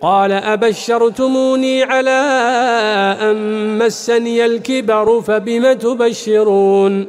قال أبشرتموني على أن مسني الكبر فبم تبشرون